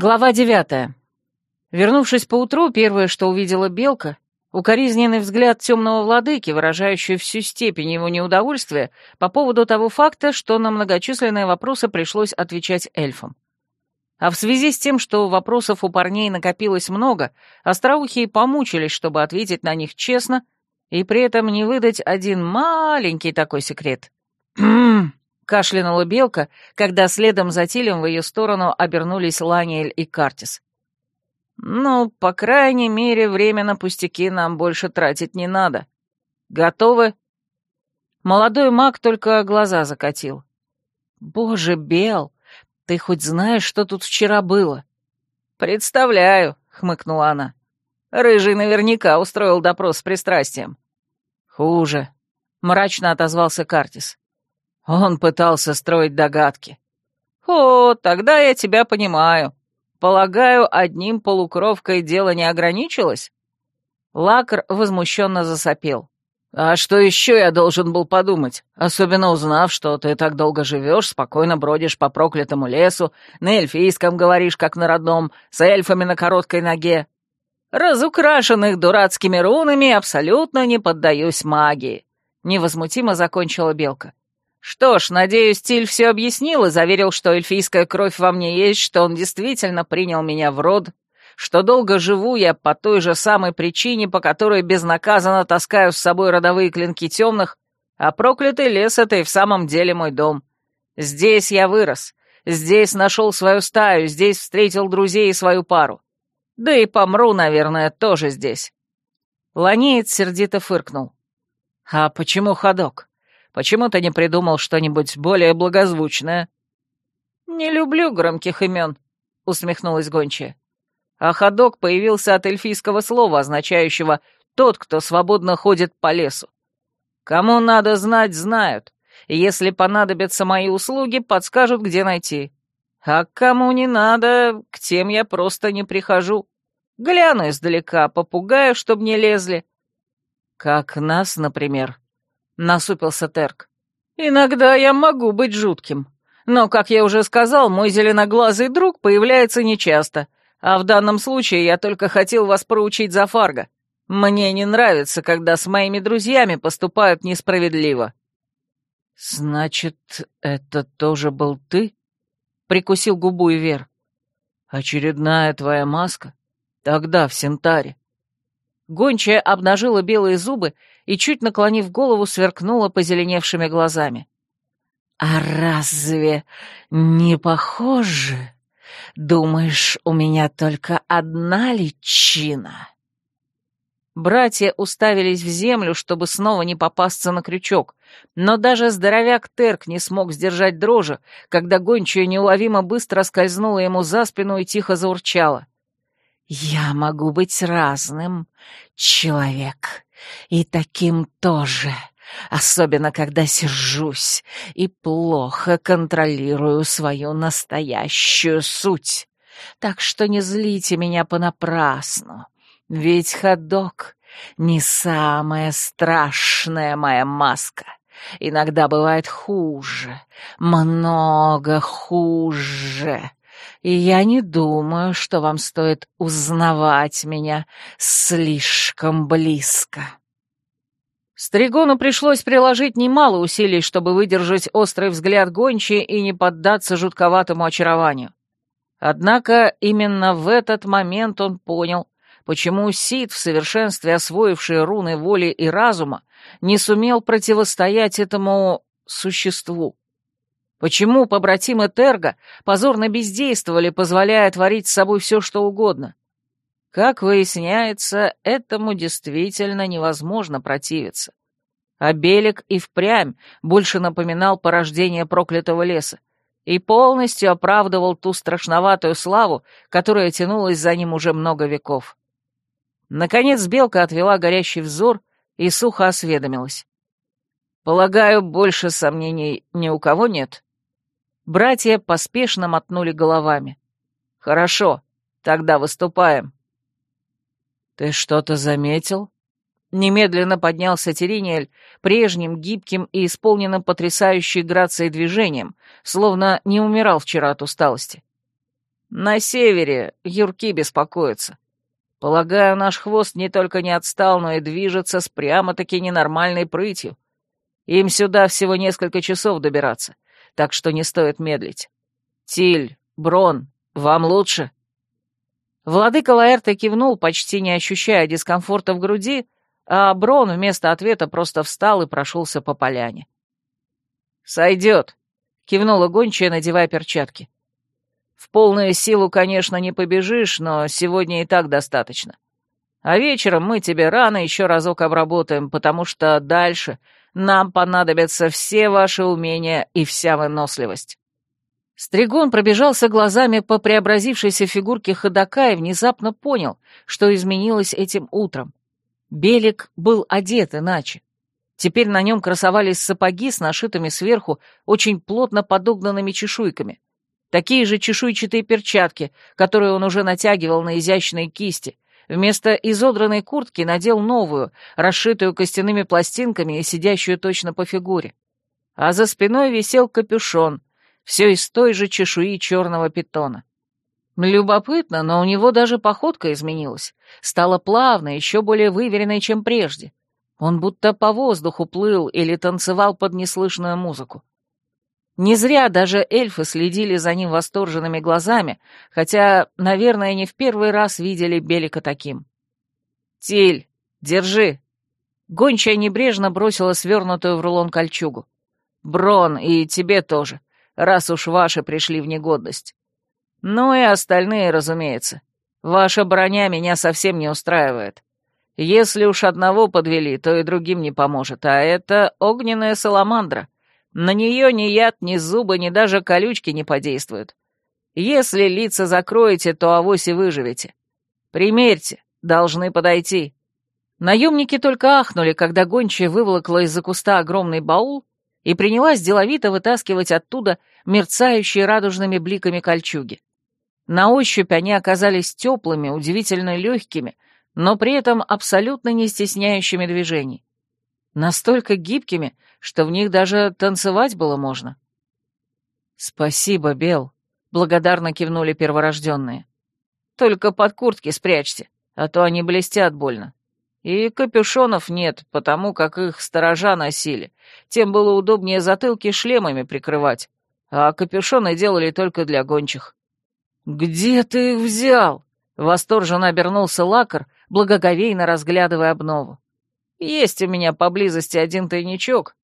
Глава девятая. Вернувшись поутру, первое, что увидела Белка, укоризненный взгляд темного владыки, выражающий всю степень его неудовольствия по поводу того факта, что на многочисленные вопросы пришлось отвечать эльфам. А в связи с тем, что вопросов у парней накопилось много, остроухие помучились, чтобы ответить на них честно и при этом не выдать один маленький такой секрет. кашлянула белка, когда следом за Тилем в ее сторону обернулись Ланиэль и Картис. «Ну, по крайней мере, время на пустяки нам больше тратить не надо. Готовы?» Молодой маг только глаза закатил. «Боже, Бел, ты хоть знаешь, что тут вчера было?» «Представляю», — хмыкнула она. «Рыжий наверняка устроил допрос с пристрастием». «Хуже», — мрачно отозвался Картис. Он пытался строить догадки. «О, тогда я тебя понимаю. Полагаю, одним полукровкой дело не ограничилось?» Лакр возмущенно засопел. «А что еще я должен был подумать, особенно узнав, что ты так долго живешь, спокойно бродишь по проклятому лесу, на эльфийском говоришь, как на родном, с эльфами на короткой ноге? Разукрашенных дурацкими рунами абсолютно не поддаюсь магии», — невозмутимо закончила Белка. Что ж, надеюсь, Тиль все объяснил и заверил, что эльфийская кровь во мне есть, что он действительно принял меня в род, что долго живу я по той же самой причине, по которой безнаказанно таскаю с собой родовые клинки темных, а проклятый лес — это и в самом деле мой дом. Здесь я вырос, здесь нашел свою стаю, здесь встретил друзей и свою пару. Да и помру, наверное, тоже здесь. Ланеец сердито фыркнул. «А почему ходок? Почему ты не придумал что-нибудь более благозвучное?» «Не люблю громких имен», — усмехнулась гончая. А ходок появился от эльфийского слова, означающего «тот, кто свободно ходит по лесу». Кому надо знать, знают. Если понадобятся мои услуги, подскажут, где найти. А кому не надо, к тем я просто не прихожу. Гляну издалека, попугаю, чтоб не лезли. Как нас, например насупился Терк. «Иногда я могу быть жутким. Но, как я уже сказал, мой зеленоглазый друг появляется нечасто, а в данном случае я только хотел вас проучить за Фарго. Мне не нравится, когда с моими друзьями поступают несправедливо». «Значит, это тоже был ты?» — прикусил губу Ивер. «Очередная твоя маска? Тогда в Сентаре». Гончая обнажила белые зубы и, чуть наклонив голову, сверкнула позеленевшими глазами. «А разве не похоже? Думаешь, у меня только одна личина?» Братья уставились в землю, чтобы снова не попасться на крючок, но даже здоровяк Терк не смог сдержать дрожи, когда гончая неуловимо быстро скользнула ему за спину и тихо заурчала. «Я могу быть разным, человек, и таким тоже, особенно когда сержусь и плохо контролирую свою настоящую суть. Так что не злите меня понапрасну, ведь ходок — не самая страшная моя маска». Иногда бывает хуже, много хуже и я не думаю, что вам стоит узнавать меня слишком близко». Стригону пришлось приложить немало усилий, чтобы выдержать острый взгляд гончей и не поддаться жутковатому очарованию. Однако именно в этот момент он понял, почему Сид, в совершенстве освоивший руны воли и разума, не сумел противостоять этому существу. Почему побратимы Терга позорно бездействовали, позволяя творить с собой все, что угодно? Как выясняется, этому действительно невозможно противиться. А Белик и впрямь больше напоминал порождение проклятого леса и полностью оправдывал ту страшноватую славу, которая тянулась за ним уже много веков. Наконец Белка отвела горящий взор и сухо осведомилась. «Полагаю, больше сомнений ни у кого нет?» Братья поспешно мотнули головами. «Хорошо, тогда выступаем». «Ты что-то заметил?» Немедленно поднялся Терениэль прежним, гибким и исполненным потрясающей грацией движением, словно не умирал вчера от усталости. На севере юрки беспокоятся. Полагаю, наш хвост не только не отстал, но и движется с прямо-таки ненормальной прытью. Им сюда всего несколько часов добираться, так что не стоит медлить. Тиль, Брон, вам лучше?» Владыка Лаэрта кивнул, почти не ощущая дискомфорта в груди, а Брон вместо ответа просто встал и прошелся по поляне. «Сойдет», — кивнула гончая, надевая перчатки. «В полную силу, конечно, не побежишь, но сегодня и так достаточно. А вечером мы тебе рано еще разок обработаем, потому что дальше нам понадобятся все ваши умения и вся выносливость». Стригон пробежался глазами по преобразившейся фигурке ходока и внезапно понял, что изменилось этим утром. Белик был одет иначе. Теперь на нем красовались сапоги с нашитыми сверху очень плотно подогнанными чешуйками. Такие же чешуйчатые перчатки, которые он уже натягивал на изящные кисти. Вместо изодранной куртки надел новую, расшитую костяными пластинками и сидящую точно по фигуре. А за спиной висел капюшон, все из той же чешуи черного питона. Любопытно, но у него даже походка изменилась. Стала плавной, еще более выверенной, чем прежде. Он будто по воздуху плыл или танцевал под неслышную музыку. Не зря даже эльфы следили за ним восторженными глазами, хотя, наверное, не в первый раз видели Белика таким. «Тиль, держи!» Гончая небрежно бросила свернутую в рулон кольчугу. «Брон, и тебе тоже раз уж ваши пришли в негодность. Ну и остальные, разумеется. Ваша броня меня совсем не устраивает. Если уж одного подвели, то и другим не поможет, а это огненная саламандра. На нее ни яд, ни зубы, ни даже колючки не подействуют. Если лица закроете, то авось и выживете. Примерьте, должны подойти». Наемники только ахнули, когда гончая выволокла из-за куста огромный баул и принялась деловито вытаскивать оттуда мерцающие радужными бликами кольчуги. На ощупь они оказались теплыми, удивительно легкими, но при этом абсолютно не стесняющими движений. Настолько гибкими, что в них даже танцевать было можно. «Спасибо, Бел», — благодарно кивнули перворожденные. «Только под куртки спрячьте, а то они блестят больно». И капюшонов нет, потому как их сторожа носили. Тем было удобнее затылки шлемами прикрывать, а капюшоны делали только для гончих. «Где ты их взял?» — восторженно обернулся лакар, благоговейно разглядывая обнову. «Есть у меня поблизости один тайничок.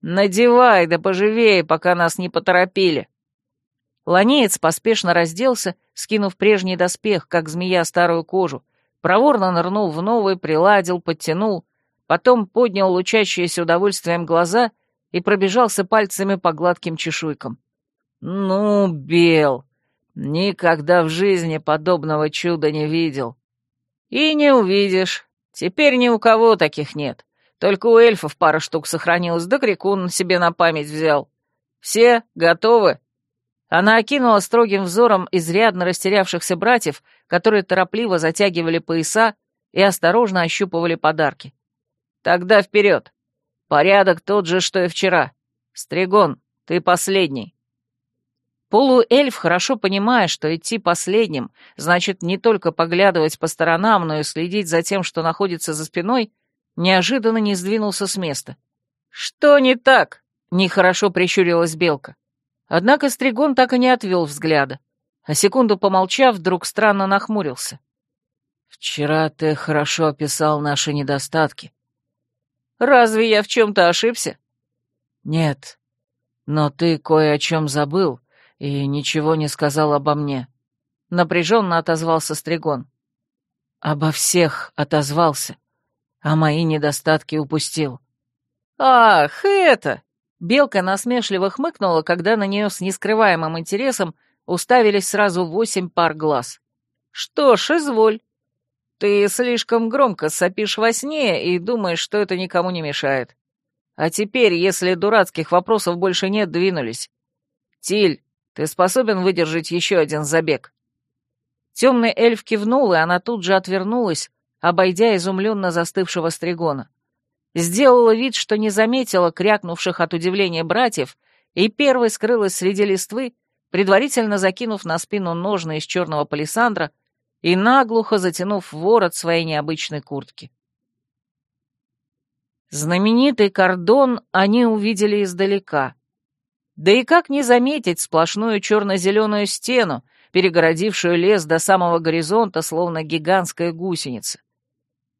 Надевай, да поживее, пока нас не поторопили». Ланеец поспешно разделся, скинув прежний доспех, как змея старую кожу, проворно нырнул в новый, приладил, подтянул, потом поднял лучащиеся удовольствием глаза и пробежался пальцами по гладким чешуйкам. «Ну, Бел, никогда в жизни подобного чуда не видел. И не увидишь. Теперь ни у кого таких нет. Только у эльфов пара штук сохранилась, да крикун себе на память взял. Все готовы?» Она окинула строгим взором изрядно растерявшихся братьев, которые торопливо затягивали пояса и осторожно ощупывали подарки. «Тогда вперед! Порядок тот же, что и вчера. Стригон, ты последний!» Полуэльф, хорошо понимая, что идти последним, значит не только поглядывать по сторонам, но и следить за тем, что находится за спиной, неожиданно не сдвинулся с места. «Что не так?» — нехорошо прищурилась Белка. Однако Стригон так и не отвел взгляда, а секунду помолчав, вдруг странно нахмурился. «Вчера ты хорошо описал наши недостатки». «Разве я в чем-то ошибся?» «Нет, но ты кое о чем забыл и ничего не сказал обо мне», — напряженно отозвался Стригон. «Обо всех отозвался, а мои недостатки упустил». «Ах, это!» Белка насмешливо хмыкнула, когда на нее с нескрываемым интересом уставились сразу восемь пар глаз. «Что ж, изволь. Ты слишком громко сопишь во сне и думаешь, что это никому не мешает. А теперь, если дурацких вопросов больше нет, двинулись. Тиль, ты способен выдержать еще один забег?» Темный эльф кивнул, и она тут же отвернулась, обойдя изумленно застывшего стригона сделала вид, что не заметила крякнувших от удивления братьев, и первой скрылась среди листвы, предварительно закинув на спину ножны из черного палисандра и наглухо затянув ворот своей необычной куртки. Знаменитый кордон они увидели издалека. Да и как не заметить сплошную черно-зеленую стену, перегородившую лес до самого горизонта, словно гигантская гусеница.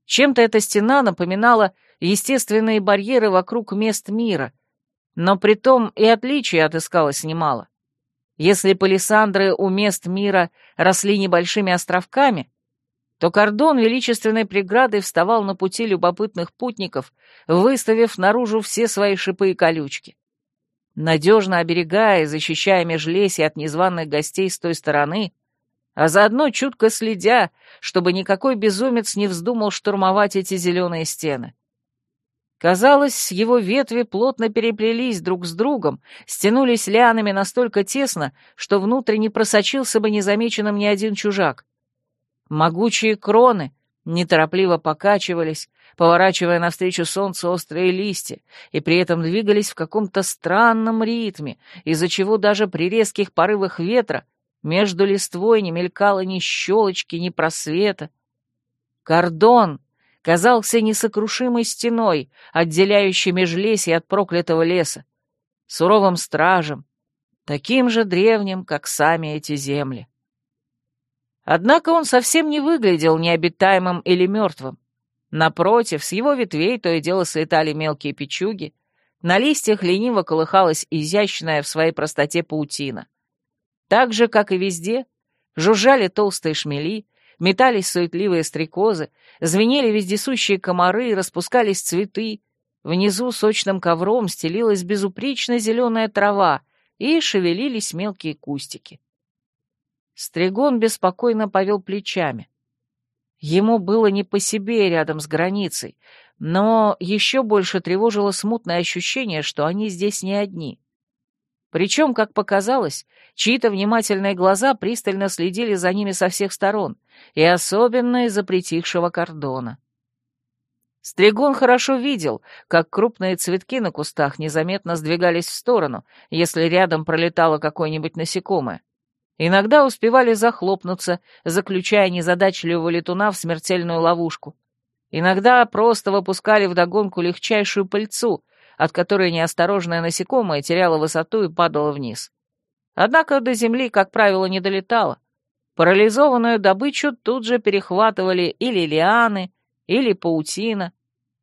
Чем-то эта стена напоминала естественные барьеры вокруг мест мира, но при том и отличий отыскалось немало. Если палисандры у мест мира росли небольшими островками, то кордон величественной преградой вставал на пути любопытных путников, выставив наружу все свои шипы и колючки. Надежно оберегая и защищая межлесье от незваных гостей с той стороны, а заодно чутко следя, чтобы никакой безумец не вздумал штурмовать эти зеленые стены. Казалось, его ветви плотно переплелись друг с другом, стянулись лианами настолько тесно, что внутрь не просочился бы незамеченным ни один чужак. Могучие кроны неторопливо покачивались, поворачивая навстречу солнцу острые листья, и при этом двигались в каком-то странном ритме, из-за чего даже при резких порывах ветра между листвой не мелькало ни щелочки, ни просвета. Кордон казался несокрушимой стеной, отделяющей межлесье от проклятого леса, суровым стражем, таким же древним, как сами эти земли. Однако он совсем не выглядел необитаемым или мертвым. Напротив, с его ветвей то и дело слетали мелкие печуги, на листьях лениво колыхалась изящная в своей простоте паутина. Так же, как и везде, жужжали толстые шмели, метались суетливые стрекозы, звенели вездесущие комары и распускались цветы, внизу сочным ковром стелилась безупречно зеленая трава и шевелились мелкие кустики. Стригон беспокойно повел плечами. Ему было не по себе рядом с границей, но еще больше тревожило смутное ощущение, что они здесь не одни. Причем, как показалось, чьи-то внимательные глаза пристально следили за ними со всех сторон, и особенно из-за притихшего кордона. Стригон хорошо видел, как крупные цветки на кустах незаметно сдвигались в сторону, если рядом пролетало какое-нибудь насекомое. Иногда успевали захлопнуться, заключая незадачливого летуна в смертельную ловушку. Иногда просто выпускали вдогонку легчайшую пыльцу, от которой неосторожное насекомое теряло высоту и падало вниз. Однако до земли, как правило, не долетало. Парализованную добычу тут же перехватывали или лианы, или паутина,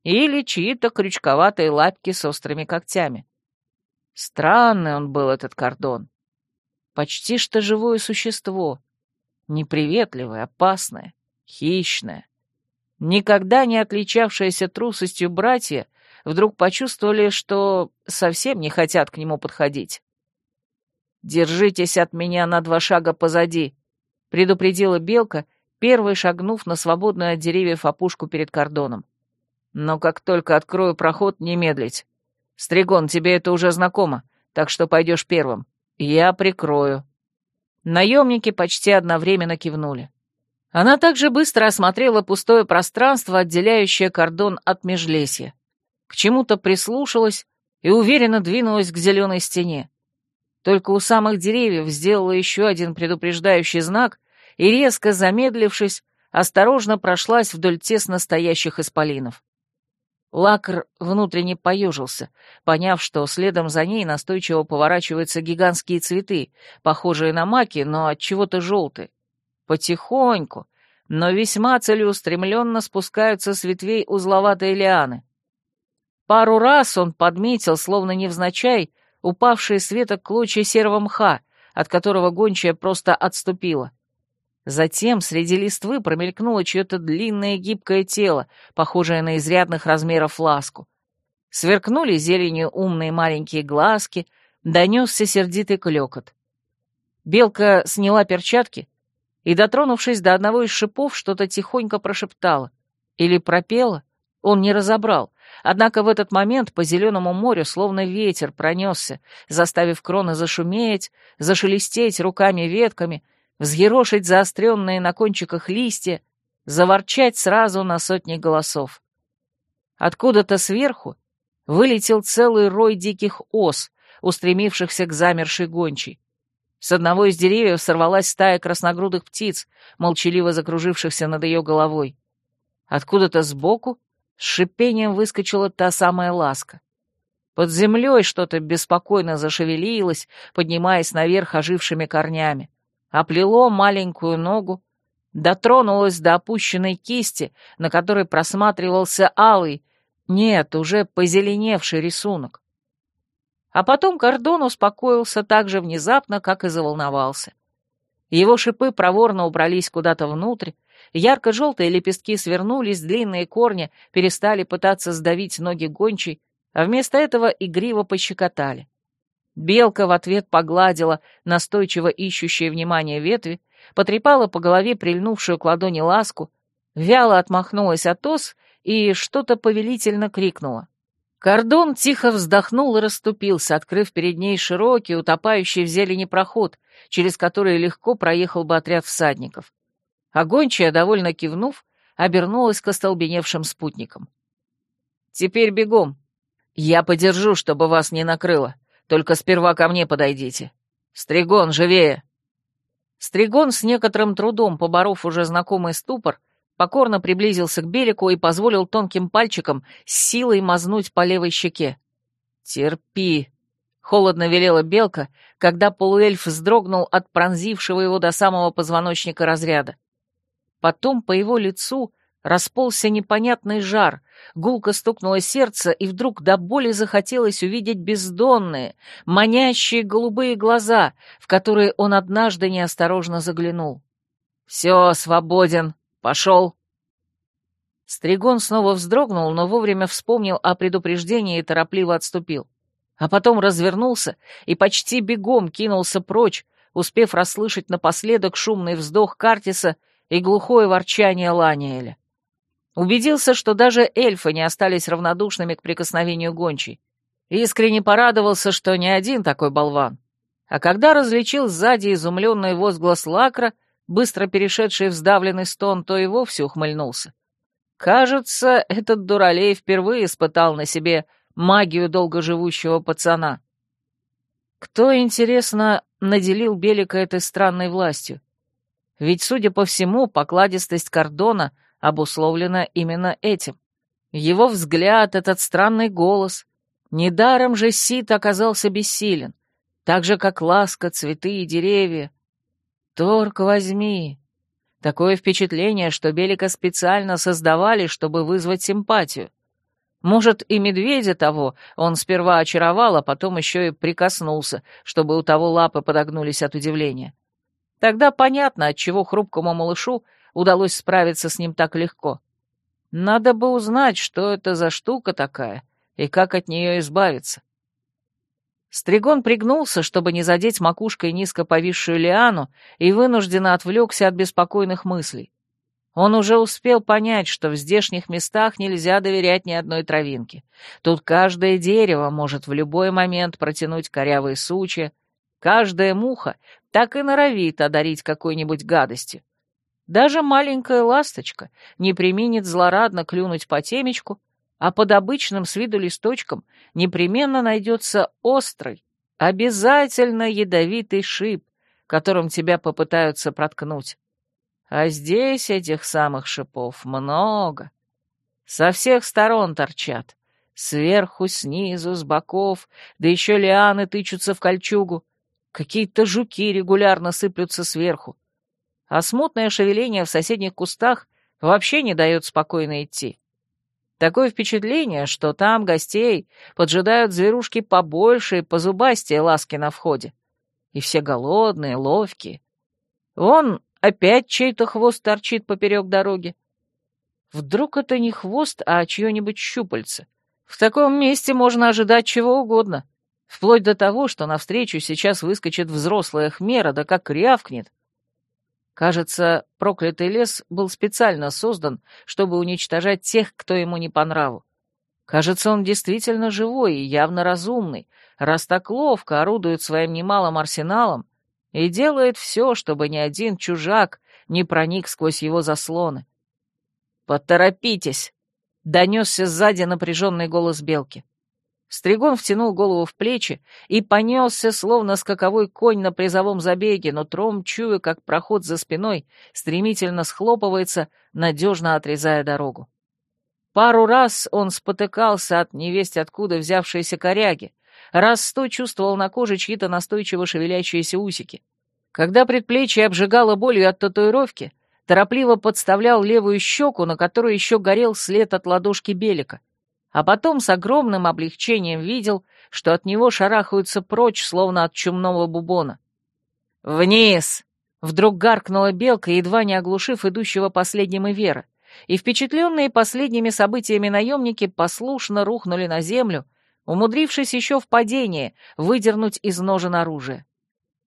или чьи-то крючковатые лапки с острыми когтями. Странный он был, этот кордон почти что живое существо, неприветливое, опасное, хищное. Никогда не отличавшиеся трусостью братья вдруг почувствовали, что совсем не хотят к нему подходить. «Держитесь от меня на два шага позади», — предупредила Белка, первой шагнув на свободную от деревьев опушку перед кордоном. «Но как только открою проход, не медлить. Стригон, тебе это уже знакомо, так что пойдешь первым. «Я прикрою». Наемники почти одновременно кивнули. Она также быстро осмотрела пустое пространство, отделяющее кордон от межлесья. К чему-то прислушалась и уверенно двинулась к зеленой стене. Только у самых деревьев сделала еще один предупреждающий знак и, резко замедлившись, осторожно прошлась вдоль тесно стоящих исполинов. Лакр внутренне поежился, поняв, что следом за ней настойчиво поворачиваются гигантские цветы, похожие на маки, но от чего-то желтые. Потихоньку, но весьма целеустремленно спускаются с ветвей узловатые лианы. Пару раз он подметил, словно невзначай, упавшие с веток клочья серого мха, от которого гончая просто отступила. Затем среди листвы промелькнуло чье-то длинное гибкое тело, похожее на изрядных размеров ласку. Сверкнули зеленью умные маленькие глазки, донесся сердитый клёкот. Белка сняла перчатки и, дотронувшись до одного из шипов, что-то тихонько прошептала. Или пропела, он не разобрал, однако в этот момент по зеленому морю словно ветер пронесся, заставив кроны зашуметь, зашелестеть руками-ветками — взъерошить заостренные на кончиках листья, заворчать сразу на сотни голосов. Откуда-то сверху вылетел целый рой диких ос, устремившихся к замершей гончей. С одного из деревьев сорвалась стая красногрудых птиц, молчаливо закружившихся над ее головой. Откуда-то сбоку с шипением выскочила та самая ласка. Под землей что-то беспокойно зашевелилось, поднимаясь наверх ожившими корнями. Оплело маленькую ногу, дотронулось до опущенной кисти, на которой просматривался алый, нет, уже позеленевший рисунок. А потом кордон успокоился так же внезапно, как и заволновался. Его шипы проворно убрались куда-то внутрь, ярко-желтые лепестки свернулись, длинные корни перестали пытаться сдавить ноги гончей, а вместо этого игриво пощекотали. Белка в ответ погладила настойчиво ищущие внимание ветви, потрепала по голове прильнувшую к ладони ласку, вяло отмахнулась от ос и что-то повелительно крикнула. Кордон тихо вздохнул и расступился, открыв перед ней широкий, утопающий в зелени проход, через который легко проехал бы отряд всадников. А гончая, довольно кивнув, обернулась к остолбеневшим спутникам. «Теперь бегом. Я подержу, чтобы вас не накрыло. Только сперва ко мне подойдите. Стригон, живее!» Стригон, с некоторым трудом поборов уже знакомый ступор, покорно приблизился к Белику и позволил тонким пальчиком с силой мазнуть по левой щеке. «Терпи», — холодно велела Белка, когда полуэльф вздрогнул от пронзившего его до самого позвоночника разряда. Потом по его лицу расползся непонятный жар, гулко стукнуло сердце, и вдруг до боли захотелось увидеть бездонные, манящие голубые глаза, в которые он однажды неосторожно заглянул. «Все, свободен», Пошел!» Стригон снова вздрогнул, но вовремя вспомнил о предупреждении и торопливо отступил. А потом развернулся и почти бегом кинулся прочь, успев расслышать напоследок шумный вздох Картиса и глухое ворчание Ланиэля. Убедился, что даже эльфы не остались равнодушными к прикосновению гончей. Искренне порадовался, что не один такой болван. А когда различил сзади изумленный возглас Лакра, быстро перешедший в сдавленный стон, то и вовсе ухмыльнулся. Кажется, этот дуралей впервые испытал на себе магию долгоживущего пацана. Кто, интересно, наделил Белика этой странной властью? Ведь, судя по всему, покладистость кордона обусловлена именно этим. Его взгляд, этот странный голос. Недаром же Сит оказался бессилен, так же, как ласка, цветы и деревья. Торг возьми. Такое впечатление, что Белика специально создавали, чтобы вызвать симпатию. Может, и медведя того он сперва очаровал, а потом еще и прикоснулся, чтобы у того лапы подогнулись от удивления. Тогда понятно, отчего хрупкому малышу удалось справиться с ним так легко. Надо бы узнать, что это за штука такая и как от нее избавиться. Стригон пригнулся, чтобы не задеть макушкой низко повисшую лиану, и вынужденно отвлекся от беспокойных мыслей. Он уже успел понять, что в здешних местах нельзя доверять ни одной травинке. Тут каждое дерево может в любой момент протянуть корявые сучья, каждая муха так и норовит одарить какой-нибудь гадостью. Даже маленькая ласточка не применит злорадно клюнуть по темечку, а под обычным с виду листочком непременно найдется острый, обязательно ядовитый шип, которым тебя попытаются проткнуть. А здесь этих самых шипов много. Со всех сторон торчат. Сверху, снизу, с боков, да еще лианы тычутся в кольчугу. Какие-то жуки регулярно сыплются сверху. А смутное шевеление в соседних кустах вообще не дает спокойно идти. Такое впечатление, что там гостей поджидают зверушки побольше и позубастее ласки на входе. И все голодные, ловкие. Вон опять чей-то хвост торчит поперек дороги. Вдруг это не хвост, а чье-нибудь щупальце. В таком месте можно ожидать чего угодно. Вплоть до того, что навстречу сейчас выскочит взрослая хмера, да как рявкнет. Кажется, проклятый лес был специально создан, чтобы уничтожать тех, кто ему не по нраву. Кажется, он действительно живой и явно разумный, раз так ловко орудует своим немалым арсеналом и делает все, чтобы ни один чужак не проник сквозь его заслоны. «Поторопитесь!» — донесся сзади напряженный голос белки. Стригон втянул голову в плечи и понесся, словно скаковой конь на призовом забеге, но тром, чуя, как проход за спиной, стремительно схлопывается, надежно отрезая дорогу. Пару раз он спотыкался от невесть откуда взявшейся коряги, раз сто чувствовал на коже чьи-то настойчиво шевелящиеся усики. Когда предплечье обжигало болью от татуировки, торопливо подставлял левую щеку, на которой еще горел след от ладошки Белика а потом с огромным облегчением видел, что от него шарахаются прочь, словно от чумного бубона. «Вниз!» — вдруг гаркнула белка, едва не оглушив идущего последним Ивера, и впечатленные последними событиями наемники послушно рухнули на землю, умудрившись еще в падении выдернуть из ножен оружие.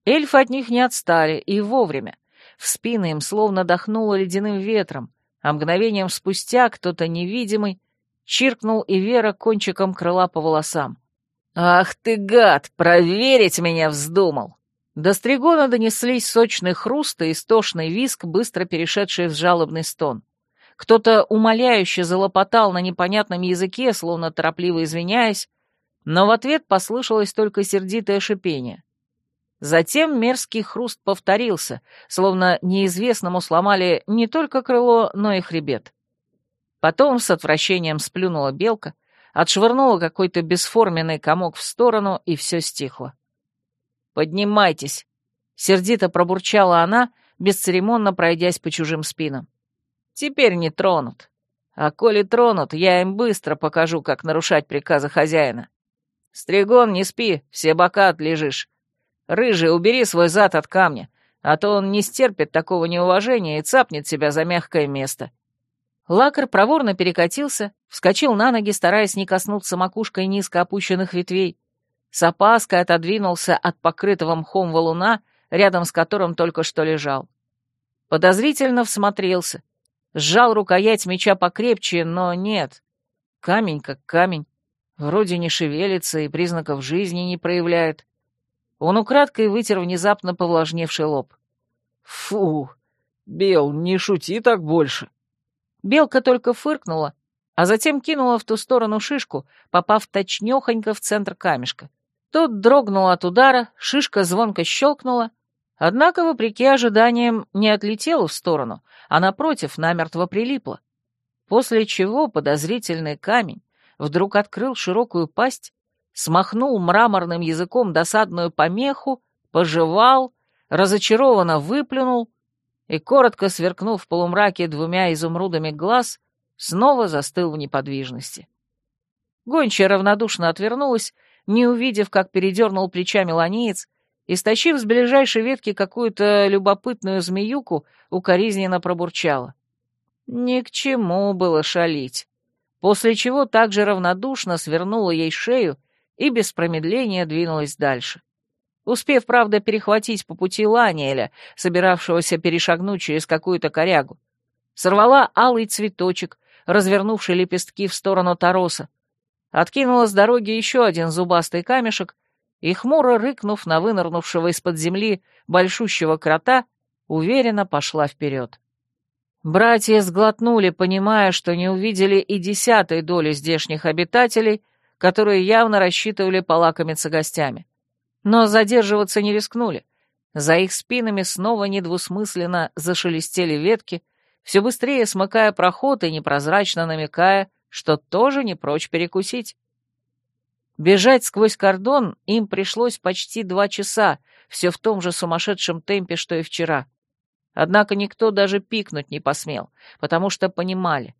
Эльфы от них не отстали, и вовремя. В спины им словно дохнуло ледяным ветром, а мгновением спустя кто-то невидимый Чиркнул и Вера кончиком крыла по волосам. «Ах ты, гад, проверить меня вздумал!» До стригона донеслись сочный хруст и истошный виск, быстро перешедший в жалобный стон. Кто-то умоляюще залопотал на непонятном языке, словно торопливо извиняясь, но в ответ послышалось только сердитое шипение. Затем мерзкий хруст повторился, словно неизвестному сломали не только крыло, но и хребет. Потом с отвращением сплюнула белка, отшвырнула какой-то бесформенный комок в сторону, и все стихло. «Поднимайтесь!» — сердито пробурчала она, бесцеремонно пройдясь по чужим спинам. «Теперь не тронут. А коли тронут, я им быстро покажу, как нарушать приказы хозяина. Стригон, не спи, все бока отлежишь. Рыжий, убери свой зад от камня, а то он не стерпит такого неуважения и цапнет себя за мягкое место». Лакар проворно перекатился, вскочил на ноги, стараясь не коснуться макушкой низко опущенных ветвей. С опаской отодвинулся от покрытого мхом валуна, рядом с которым только что лежал. Подозрительно всмотрелся. Сжал рукоять меча покрепче, но нет. Камень как камень. Вроде не шевелится и признаков жизни не проявляет. Он украдкой вытер внезапно повлажневший лоб. «Фу! Бел, не шути так больше!» Белка только фыркнула, а затем кинула в ту сторону шишку, попав точнёхонько в центр камешка. Тот дрогнул от удара, шишка звонко щелкнула, однако, вопреки ожиданиям, не отлетела в сторону, а, напротив, намертво прилипла. После чего подозрительный камень вдруг открыл широкую пасть, смахнул мраморным языком досадную помеху, пожевал, разочарованно выплюнул и, коротко сверкнув в полумраке двумя изумрудами глаз, снова застыл в неподвижности. Гончая равнодушно отвернулась, не увидев, как передернул плечами ланеец, и, стащив с ближайшей ветки какую-то любопытную змеюку, укоризненно пробурчала. Ни к чему было шалить. После чего также равнодушно свернула ей шею и без промедления двинулась дальше. — успев, правда, перехватить по пути Ланиэля, собиравшегося перешагнуть через какую-то корягу. Сорвала алый цветочек, развернувший лепестки в сторону Тароса, откинула с дороги еще один зубастый камешек и, хмуро рыкнув на вынырнувшего из-под земли большущего крота, уверенно пошла вперед. Братья сглотнули, понимая, что не увидели и десятой доли здешних обитателей, которые явно рассчитывали полакомиться гостями но задерживаться не рискнули. За их спинами снова недвусмысленно зашелестели ветки, все быстрее смыкая проход и непрозрачно намекая, что тоже не прочь перекусить. Бежать сквозь кордон им пришлось почти два часа, все в том же сумасшедшем темпе, что и вчера. Однако никто даже пикнуть не посмел, потому что понимали,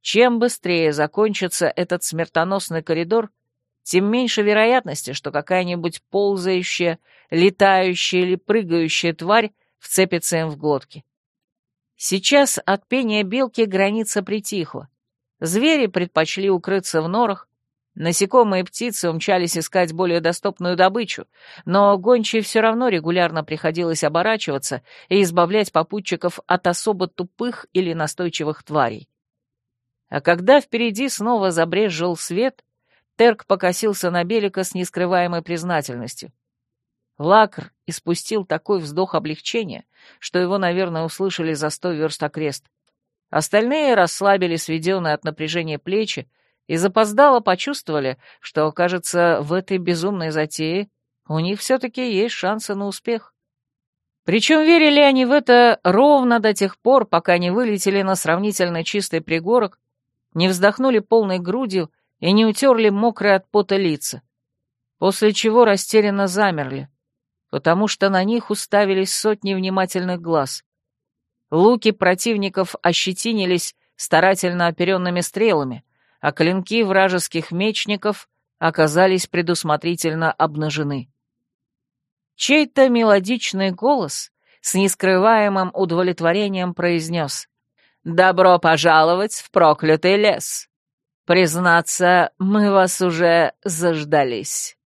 чем быстрее закончится этот смертоносный коридор, тем меньше вероятности, что какая-нибудь ползающая, летающая или прыгающая тварь вцепится им в глотки. Сейчас от пения белки граница притихла. Звери предпочли укрыться в норах, насекомые и птицы умчались искать более доступную добычу, но гончей все равно регулярно приходилось оборачиваться и избавлять попутчиков от особо тупых или настойчивых тварей. А когда впереди снова забрезжил свет, Терк покосился на Белика с нескрываемой признательностью. Лакр испустил такой вздох облегчения, что его, наверное, услышали за сто верст окрест. Остальные расслабили сведенные от напряжения плечи и запоздало почувствовали, что, кажется, в этой безумной затее у них все-таки есть шансы на успех. Причем верили они в это ровно до тех пор, пока не вылетели на сравнительно чистый пригорок, не вздохнули полной грудью и не утерли мокрые от пота лица, после чего растерянно замерли, потому что на них уставились сотни внимательных глаз. Луки противников ощетинились старательно оперенными стрелами, а клинки вражеских мечников оказались предусмотрительно обнажены. Чей-то мелодичный голос с нескрываемым удовлетворением произнес «Добро пожаловать в проклятый лес! Признаться, мы вас уже заждались».